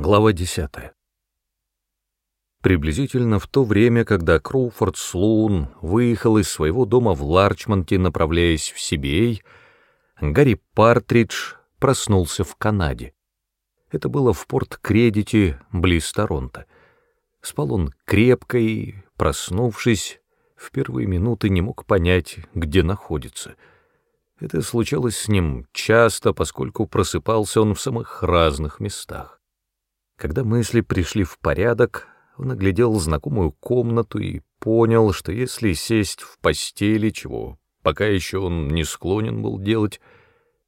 Глава 10. Приблизительно в то время, когда Кроуфорд Слоун выехал из своего дома в Ларчмонте, направляясь в Сибей, Гарри Партридж проснулся в Канаде. Это было в Порт-Кредите, близ Торонто. Спал он крепко и, проснувшись, в первые минуты не мог понять, где находится. Это случалось с ним часто, поскольку просыпался он в самых разных местах. Когда мысли пришли в порядок, он оглядел знакомую комнату и понял, что если сесть в постели, чего пока еще он не склонен был делать,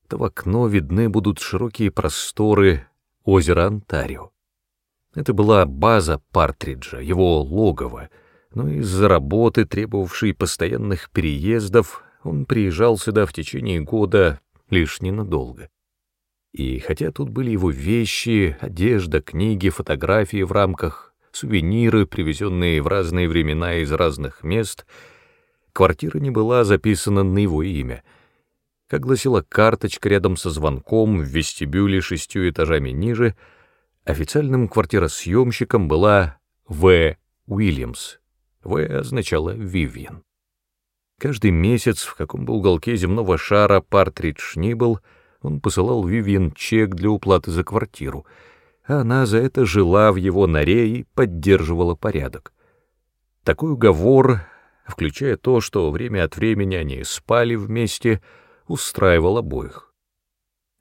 то в окно видны будут широкие просторы озера Онтарио. Это была база Партриджа, его логово, но из-за работы, требовавшей постоянных переездов, он приезжал сюда в течение года лишь ненадолго. И хотя тут были его вещи, одежда, книги, фотографии в рамках, сувениры, привезенные в разные времена из разных мест, квартира не была записана на его имя. Как гласила карточка рядом со звонком в вестибюле шестью этажами ниже, официальным квартиросъемщиком была В. Уильямс. В означало «Вивьен». Каждый месяц, в каком бы уголке земного шара Партридж ни был, — он посылал Вивьен чек для уплаты за квартиру, а она за это жила в его норе и поддерживала порядок. Такой уговор, включая то, что время от времени они спали вместе, устраивал обоих.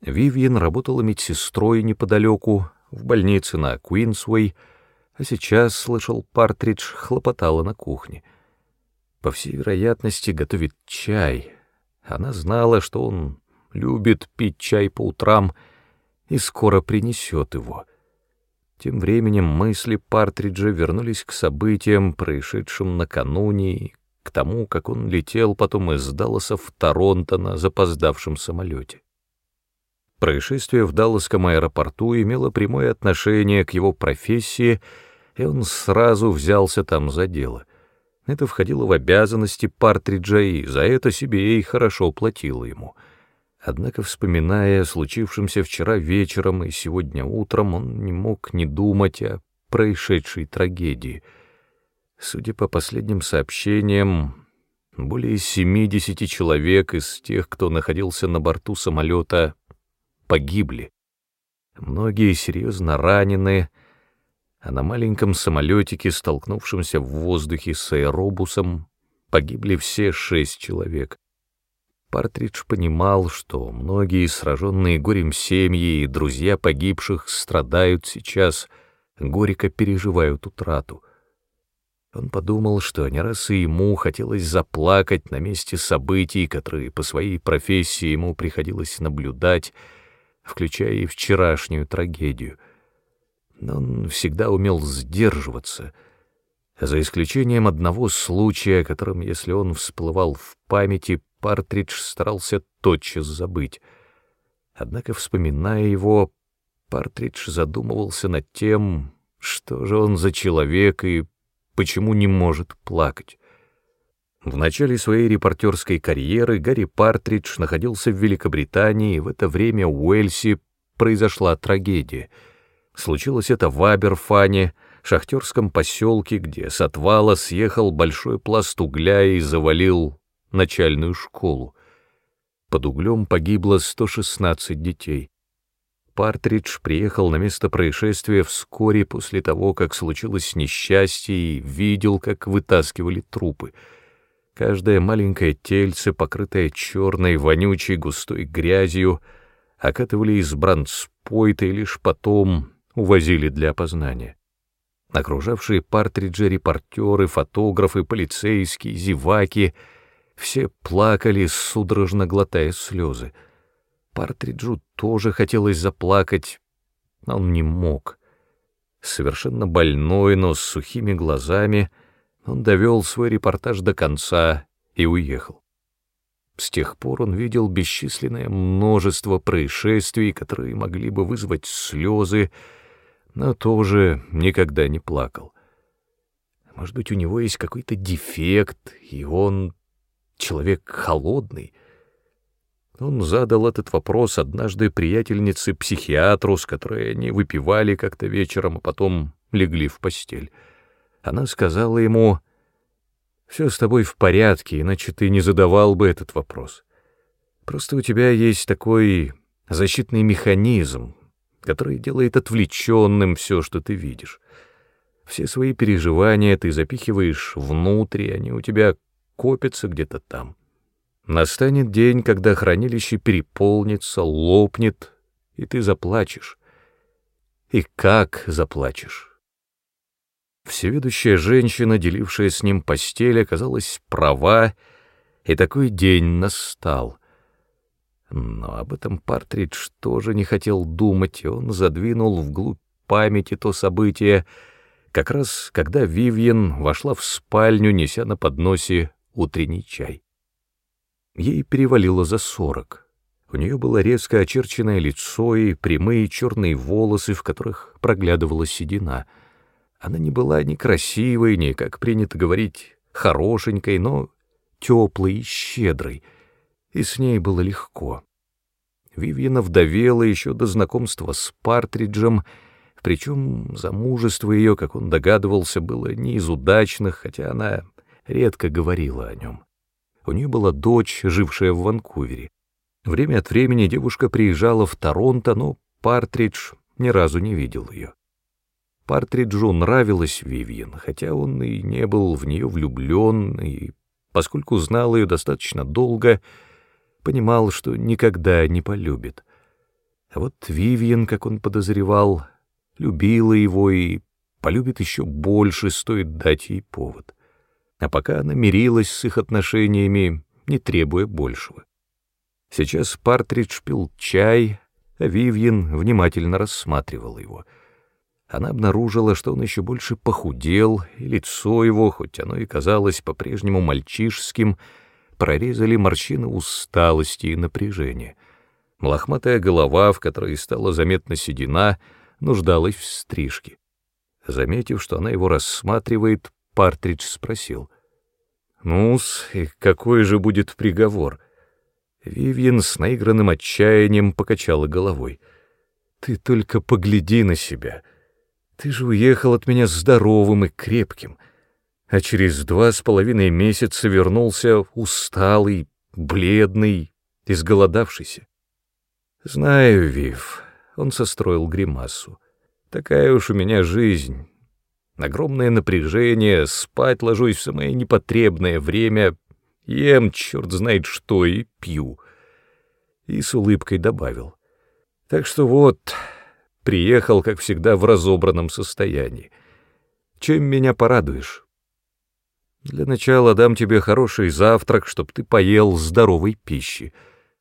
Вивьен работала медсестрой неподалеку, в больнице на Куинсуэй, а сейчас, слышал, Партридж хлопотала на кухне. По всей вероятности, готовит чай. Она знала, что он любит пить чай по утрам и скоро принесет его. Тем временем мысли Партриджа вернулись к событиям, происшедшим накануне, к тому, как он летел потом из Далласа в Торонто на запоздавшем самолете. Происшествие в Далласском аэропорту имело прямое отношение к его профессии, и он сразу взялся там за дело. Это входило в обязанности Партриджа, и за это себе и хорошо платило ему — Однако, вспоминая о случившемся вчера вечером и сегодня утром, он не мог не думать о происшедшей трагедии. Судя по последним сообщениям, более 70 человек из тех, кто находился на борту самолета, погибли. Многие серьезно ранены, а на маленьком самолетике, столкнувшемся в воздухе с аэробусом, погибли все шесть человек. Партридж понимал, что многие сраженные горем семьи и друзья погибших страдают сейчас, горько переживают утрату. Он подумал, что не раз и ему хотелось заплакать на месте событий, которые по своей профессии ему приходилось наблюдать, включая и вчерашнюю трагедию. Но он всегда умел сдерживаться — за исключением одного случая, которым, если он всплывал в памяти, Партридж старался тотчас забыть. Однако, вспоминая его, Партридж задумывался над тем, что же он за человек и почему не может плакать. В начале своей репортерской карьеры Гарри Партридж находился в Великобритании, и в это время в Уэльсе произошла трагедия. Случилось это в Аберфане, шахтерском поселке, где с отвала съехал большой пласт угля и завалил начальную школу. Под углем погибло 116 детей. Партридж приехал на место происшествия вскоре после того, как случилось несчастье, и видел, как вытаскивали трупы. Каждое маленькое тельце, покрытое черной, вонючей, густой грязью, окатывали из бранспойта и лишь потом увозили для опознания. Окружавшие Партриджа репортеры, фотографы, полицейские, зеваки — все плакали, судорожно глотая слезы. Партриджу тоже хотелось заплакать, но он не мог. Совершенно больной, но с сухими глазами, он довел свой репортаж до конца и уехал. С тех пор он видел бесчисленное множество происшествий, которые могли бы вызвать слезы, но тоже никогда не плакал. Может быть, у него есть какой-то дефект, и он человек холодный. Он задал этот вопрос однажды приятельнице-психиатру, с которой они выпивали как-то вечером, а потом легли в постель. Она сказала ему, «Все с тобой в порядке, иначе ты не задавал бы этот вопрос. Просто у тебя есть такой защитный механизм, который делает отвлеченным все, что ты видишь. Все свои переживания ты запихиваешь внутрь, они у тебя копятся где-то там. Настанет день, когда хранилище переполнится, лопнет, и ты заплачешь. И как заплачешь? Всеведущая женщина, делившая с ним постель, оказалась права, и такой день настал. Но об этом Партридж тоже не хотел думать, и он задвинул вглубь памяти то событие, как раз когда Вивьен вошла в спальню, неся на подносе утренний чай. Ей перевалило за сорок. У нее было резко очерченное лицо и прямые черные волосы, в которых проглядывала седина. Она не была ни красивой, ни, как принято говорить, хорошенькой, но теплой и щедрой, и с ней было легко. Вивьена вдовела еще до знакомства с Партриджем, причем замужество ее, как он догадывался, было не из удачных, хотя она редко говорила о нем. У нее была дочь, жившая в Ванкувере. Время от времени девушка приезжала в Торонто, но Партридж ни разу не видел ее. Партриджу нравилась Вивьен, хотя он и не был в нее влюблен, и, поскольку знал ее достаточно долго, понимал, что никогда не полюбит. А вот Вивьен, как он подозревал, любила его и полюбит еще больше, стоит дать ей повод а пока она мирилась с их отношениями, не требуя большего. Сейчас Партридж пил чай, а Вивьен внимательно рассматривал его. Она обнаружила, что он еще больше похудел, и лицо его, хоть оно и казалось по-прежнему мальчишеским, прорезали морщины усталости и напряжения. Лохматая голова, в которой стала заметна седина, нуждалась в стрижке. Заметив, что она его рассматривает, Партридж спросил. «Ну-с, и какой же будет приговор?» Вивьен с наигранным отчаянием покачала головой. «Ты только погляди на себя. Ты же уехал от меня здоровым и крепким, а через два с половиной месяца вернулся усталый, бледный, изголодавшийся. Знаю, Вив, он состроил гримасу. Такая уж у меня жизнь, Огромное напряжение, спать ложусь в самое непотребное время, ем черт знает что и пью. И с улыбкой добавил. Так что вот, приехал, как всегда, в разобранном состоянии. Чем меня порадуешь? Для начала дам тебе хороший завтрак, чтоб ты поел здоровой пищи.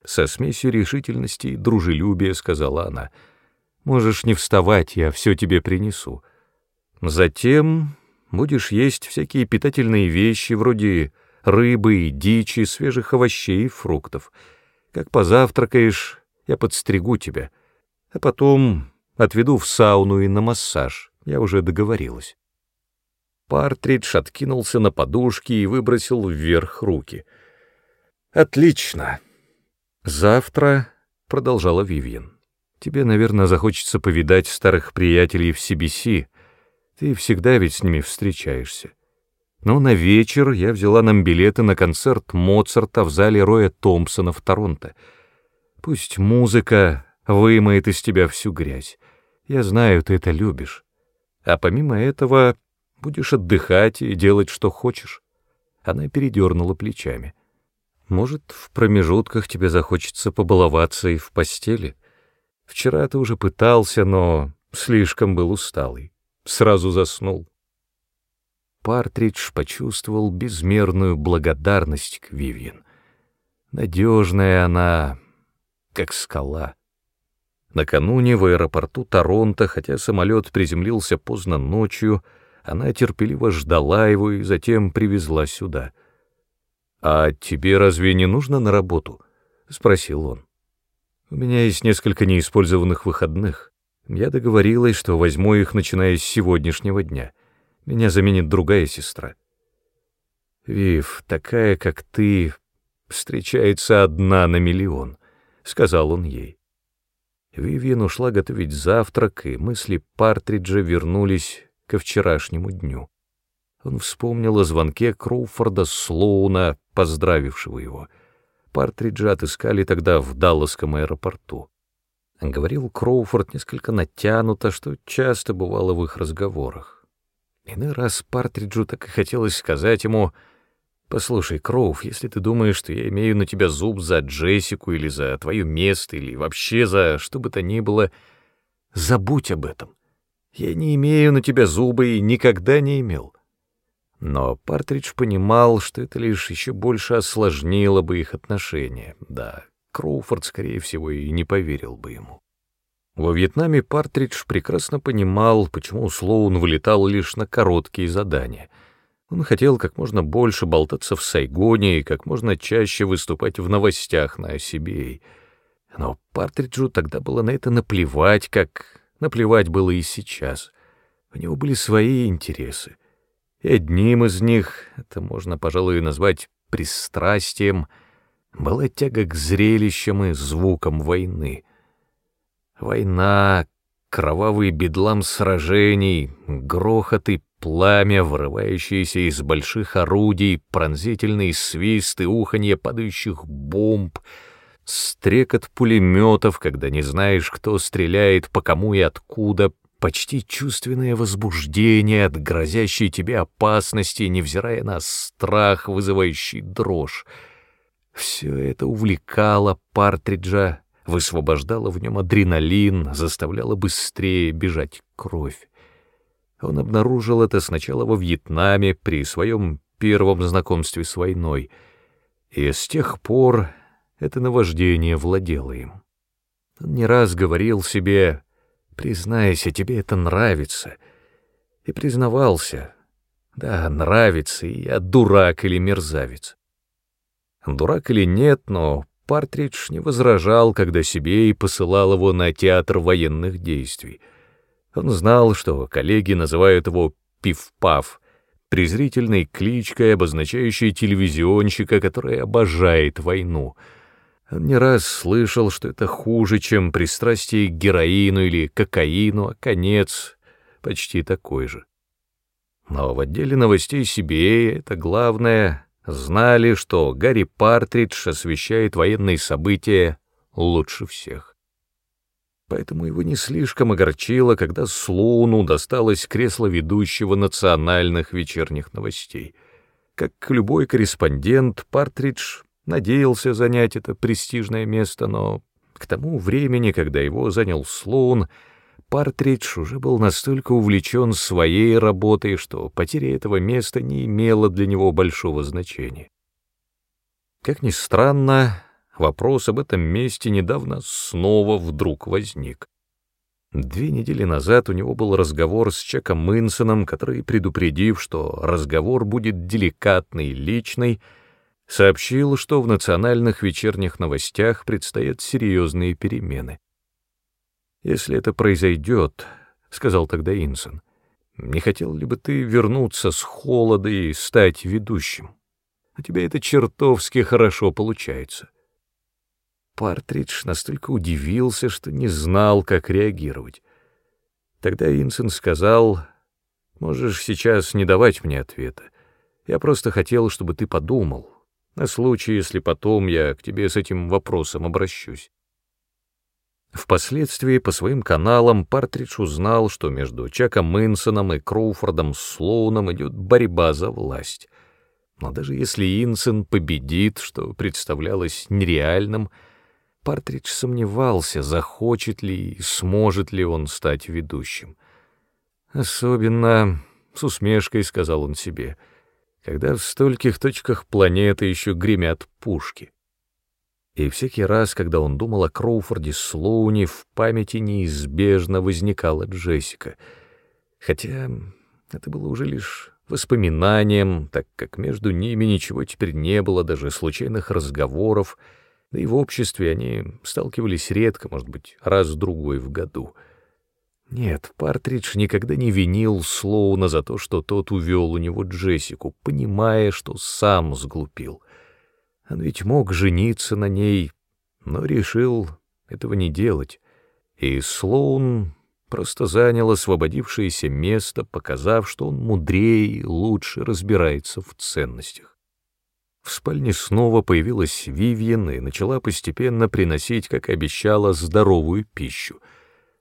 Со смесью решительности и дружелюбия, сказала она. Можешь не вставать, я все тебе принесу. Затем будешь есть всякие питательные вещи, вроде рыбы и дичи, свежих овощей и фруктов. Как позавтракаешь, я подстригу тебя, а потом отведу в сауну и на массаж, я уже договорилась. Партридж откинулся на подушки и выбросил вверх руки. «Отлично! Завтра», — продолжала Вивьен, — «тебе, наверное, захочется повидать старых приятелей в CBC, ты всегда ведь с ними встречаешься. Но на вечер я взяла нам билеты на концерт Моцарта в зале Роя Томпсона в Торонто. Пусть музыка вымоет из тебя всю грязь. Я знаю, ты это любишь. А помимо этого будешь отдыхать и делать, что хочешь. Она передернула плечами. Может, в промежутках тебе захочется побаловаться и в постели? Вчера ты уже пытался, но слишком был усталый сразу заснул. Партридж почувствовал безмерную благодарность к Вивьен. Надежная она, как скала. Накануне в аэропорту Торонто, хотя самолет приземлился поздно ночью, она терпеливо ждала его и затем привезла сюда. «А тебе разве не нужно на работу?» — спросил он. «У меня есть несколько неиспользованных выходных. Я договорилась, что возьму их, начиная с сегодняшнего дня. Меня заменит другая сестра. Вив, такая, как ты, встречается одна на миллион. сказал он ей. Вивьен ушла готовить завтрак, и мысли Партриджа вернулись ко вчерашнему дню. Он вспомнил о звонке Кроуфорда Слоуна, поздравившего его. Партриджа отыскали тогда в Далласском аэропорту. Говорил Кроуфорд несколько натянуто, что часто бывало в их разговорах. Иной раз Партриджу так и хотелось сказать ему «Послушай, Кроуф, если ты думаешь, что я имею на тебя зуб за Джессику или за твое место, или вообще за что бы то ни было, забудь об этом. Я не имею на тебя зубы и никогда не имел». Но Партридж понимал, что это лишь еще больше осложнило бы их отношения. Да, Кроуфорд, скорее всего, и не поверил бы ему. Во Вьетнаме Партридж прекрасно понимал, почему Слоун вылетал лишь на короткие задания. Он хотел как можно больше болтаться в Сайгоне и как можно чаще выступать в новостях на Сибири. Но Партриджу тогда было на это наплевать, как наплевать было и сейчас. У него были свои интересы. И одним из них, это можно, пожалуй, назвать пристрастием, была тяга к зрелищам и звукам войны. Война, кровавый бедлам сражений, грохот и пламя, вырывающиеся из больших орудий, пронзительный свист и уханье падающих бомб, стрекот пулеметов, когда не знаешь, кто стреляет, по кому и откуда, почти чувственное возбуждение от грозящей тебе опасности, невзирая на страх, вызывающий дрожь. Все это увлекало Партриджа, высвобождало в нем адреналин, заставляло быстрее бежать кровь. Он обнаружил это сначала во Вьетнаме при своем первом знакомстве с войной, и с тех пор это наваждение владело им. Он не раз говорил себе Признайся, тебе это нравится. И признавался. Да, нравится, и я дурак или мерзавец. Дурак или нет, но Партридж не возражал, когда себе и посылал его на театр военных действий. Он знал, что коллеги называют его «пиф-паф», презрительной кличкой, обозначающей телевизионщика, который обожает войну — он не раз слышал, что это хуже, чем пристрастие к героину или кокаину, а конец почти такой же. Но в отделе новостей себе это главное знали, что Гарри Партридж освещает военные события лучше всех. Поэтому его не слишком огорчило, когда Слоуну досталось кресло ведущего национальных вечерних новостей. Как любой корреспондент, Партридж надеялся занять это престижное место, но к тому времени, когда его занял Слоун, Партридж уже был настолько увлечен своей работой, что потеря этого места не имела для него большого значения. Как ни странно, вопрос об этом месте недавно снова вдруг возник. Две недели назад у него был разговор с Чеком Мынсоном, который, предупредив, что разговор будет деликатный личный, сообщил, что в национальных вечерних новостях предстоят серьезные перемены. «Если это произойдет, — сказал тогда Инсон, — не хотел ли бы ты вернуться с холода и стать ведущим? У тебя это чертовски хорошо получается». Партридж настолько удивился, что не знал, как реагировать. Тогда Инсон сказал, «Можешь сейчас не давать мне ответа. Я просто хотел, чтобы ты подумал, на случай, если потом я к тебе с этим вопросом обращусь. Впоследствии по своим каналам Партридж узнал, что между Чаком Мэнсоном и Кроуфордом Слоуном идет борьба за власть. Но даже если Инсон победит, что представлялось нереальным, Партридж сомневался, захочет ли и сможет ли он стать ведущим. Особенно, с усмешкой сказал он себе — когда в стольких точках планеты еще гремят пушки. И всякий раз, когда он думал о Кроуфорде Слоуне, в памяти неизбежно возникала Джессика. Хотя это было уже лишь воспоминанием, так как между ними ничего теперь не было, даже случайных разговоров, да и в обществе они сталкивались редко, может быть, раз-другой в году — нет, Партридж никогда не винил Слоуна за то, что тот увел у него Джессику, понимая, что сам сглупил. Он ведь мог жениться на ней, но решил этого не делать, и Слоун просто занял освободившееся место, показав, что он мудрее и лучше разбирается в ценностях. В спальне снова появилась Вивьен и начала постепенно приносить, как обещала, здоровую пищу.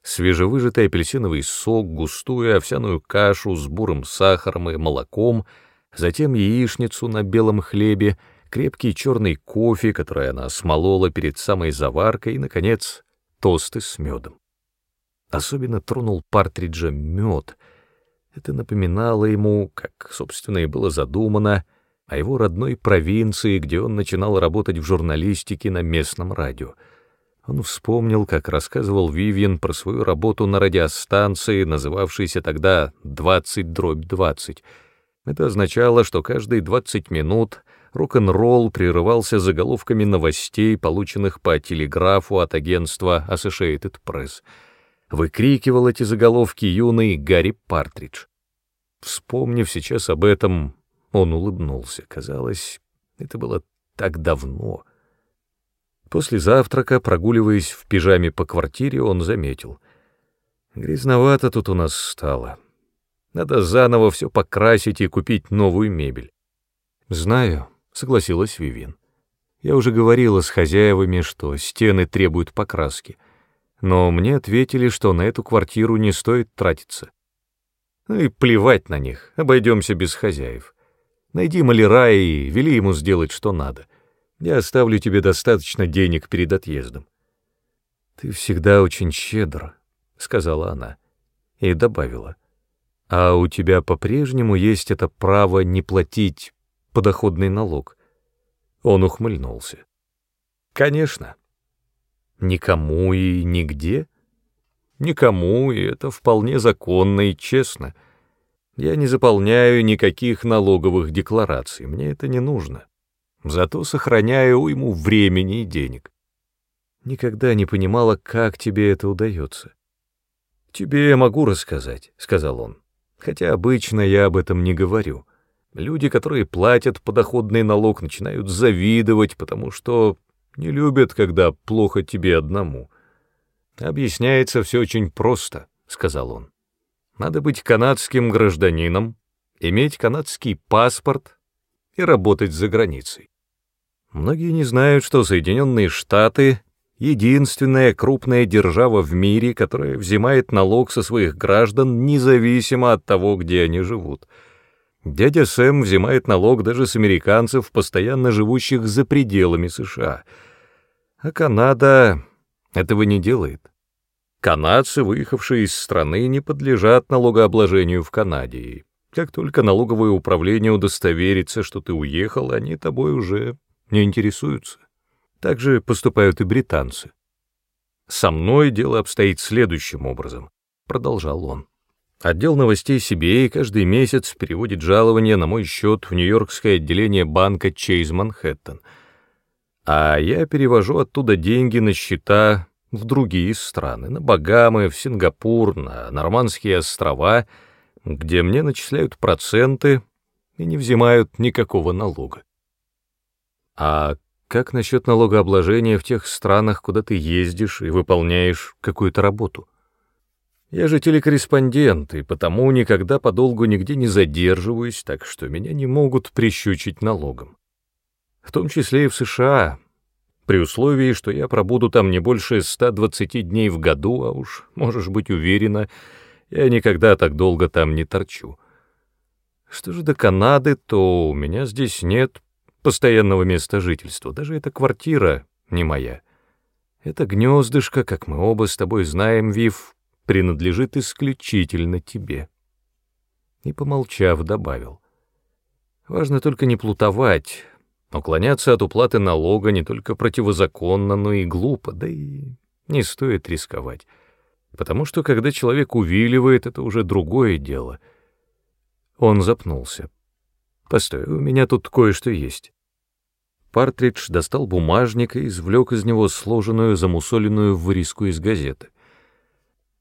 Свежевыжатый апельсиновый сок, густую овсяную кашу с бурым сахаром и молоком, затем яичницу на белом хлебе, крепкий черный кофе, который она смолола перед самой заваркой, и, наконец, тосты с медом. Особенно тронул Партриджа мед. Это напоминало ему, как, собственно, и было задумано, о его родной провинции, где он начинал работать в журналистике на местном радио. Он вспомнил, как рассказывал Вивьен про свою работу на радиостанции, называвшейся тогда «20 дробь 20». Это означало, что каждые 20 минут рок-н-ролл прерывался заголовками новостей, полученных по телеграфу от агентства Associated Press — выкрикивал эти заголовки юный Гарри Партридж. Вспомнив сейчас об этом, он улыбнулся. Казалось, это было так давно. После завтрака, прогуливаясь в пижаме по квартире, он заметил. Грязновато тут у нас стало. Надо заново все покрасить и купить новую мебель. «Знаю», — согласилась Вивин. «Я уже говорила с хозяевами, что стены требуют покраски но мне ответили, что на эту квартиру не стоит тратиться. Ну и плевать на них, обойдемся без хозяев. Найди маляра и вели ему сделать, что надо. Я оставлю тебе достаточно денег перед отъездом. Ты всегда очень щедр, — сказала она, и добавила. А у тебя по-прежнему есть это право не платить подоходный налог. Он ухмыльнулся. Конечно. Никому и нигде? Никому, и это вполне законно и честно. Я не заполняю никаких налоговых деклараций, мне это не нужно. Зато сохраняю уйму времени и денег. Никогда не понимала, как тебе это удается. «Тебе я могу рассказать», — сказал он, «хотя обычно я об этом не говорю. Люди, которые платят подоходный налог, начинают завидовать, потому что не любят, когда плохо тебе одному. Объясняется все очень просто, — сказал он. Надо быть канадским гражданином, иметь канадский паспорт и работать за границей. Многие не знают, что Соединенные Штаты — единственная крупная держава в мире, которая взимает налог со своих граждан независимо от того, где они живут — Дядя Сэм взимает налог даже с американцев, постоянно живущих за пределами США. А Канада этого не делает. Канадцы, выехавшие из страны, не подлежат налогообложению в Канаде. Как только налоговое управление удостоверится, что ты уехал, они тобой уже не интересуются. Так же поступают и британцы. «Со мной дело обстоит следующим образом», — продолжал он. Отдел новостей CBA каждый месяц переводит жалование на мой счет в Нью-Йоркское отделение банка Чейз Манхэттен, а я перевожу оттуда деньги на счета в другие страны, на Багамы, в Сингапур, на Нормандские острова, где мне начисляют проценты и не взимают никакого налога. А как насчет налогообложения в тех странах, куда ты ездишь и выполняешь какую-то работу? Я же телекорреспондент, и потому никогда подолгу нигде не задерживаюсь, так что меня не могут прищучить налогом. В том числе и в США, при условии, что я пробуду там не больше 120 дней в году, а уж, можешь быть уверена, я никогда так долго там не торчу. Что же до Канады, то у меня здесь нет постоянного места жительства, даже эта квартира не моя. Это гнездышко, как мы оба с тобой знаем, Вив, принадлежит исключительно тебе. И, помолчав, добавил. Важно только не плутовать. Уклоняться от уплаты налога не только противозаконно, но и глупо, да и не стоит рисковать. Потому что, когда человек увиливает, это уже другое дело. Он запнулся. «Постой, у меня тут кое-что есть». Партридж достал бумажник и извлек из него сложенную замусоленную вырезку из газеты.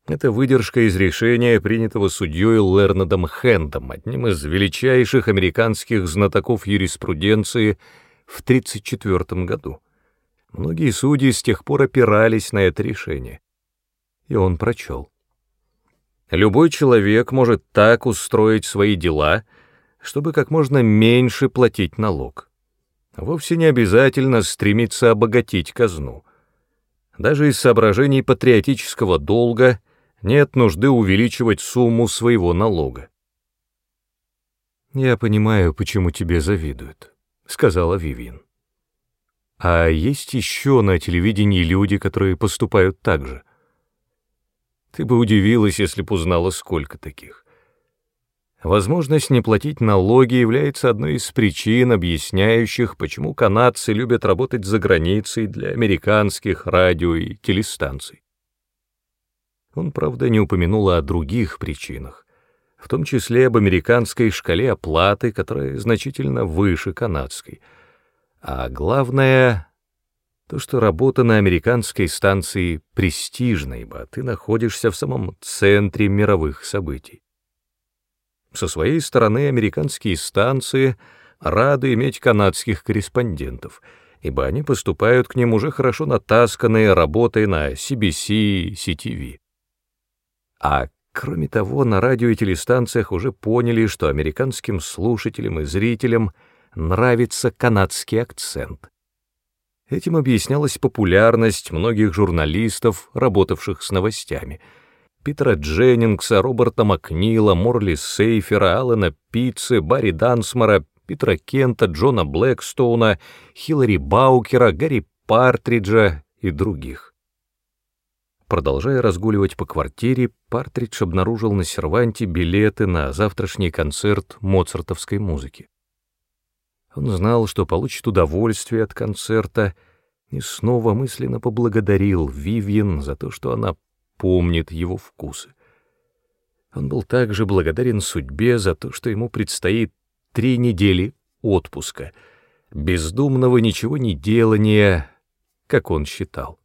Это выдержка из решения, принятого судьей Лернадом Хэндом, одним из величайших американских знатоков юриспруденции в 1934 году. Многие судьи с тех пор опирались на это решение. И он прочел. Любой человек может так устроить свои дела, чтобы как можно меньше платить налог. Вовсе не обязательно стремиться обогатить казну. Даже из соображений патриотического долга нет нужды увеличивать сумму своего налога. «Я понимаю, почему тебе завидуют», — сказала Вивин. «А есть еще на телевидении люди, которые поступают так же?» Ты бы удивилась, если б узнала, сколько таких. Возможность не платить налоги является одной из причин, объясняющих, почему канадцы любят работать за границей для американских радио и телестанций. Он, правда, не упомянул о других причинах, в том числе об американской шкале оплаты, которая значительно выше канадской. А главное то, что работа на американской станции престижна, ибо ты находишься в самом центре мировых событий. Со своей стороны американские станции рады иметь канадских корреспондентов, ибо они поступают к ним уже хорошо натасканные работой на CBC и CTV. А кроме того, на радио и телестанциях уже поняли, что американским слушателям и зрителям нравится канадский акцент — Этим объяснялась популярность многих журналистов, работавших с новостями. Питера Дженнингса, Роберта Макнила, Морли Сейфера, Алана Питцы, Барри Дансмора, Питера Кента, Джона Блэкстоуна, Хиллари Баукера, Гарри Партриджа и других. Продолжая разгуливать по квартире, Партридж обнаружил на серванте билеты на завтрашний концерт моцартовской музыки. Он знал, что получит удовольствие от концерта, и снова мысленно поблагодарил Вивьен за то, что она помнит его вкусы. Он был также благодарен судьбе за то, что ему предстоит три недели отпуска, бездумного ничего не делания, как он считал.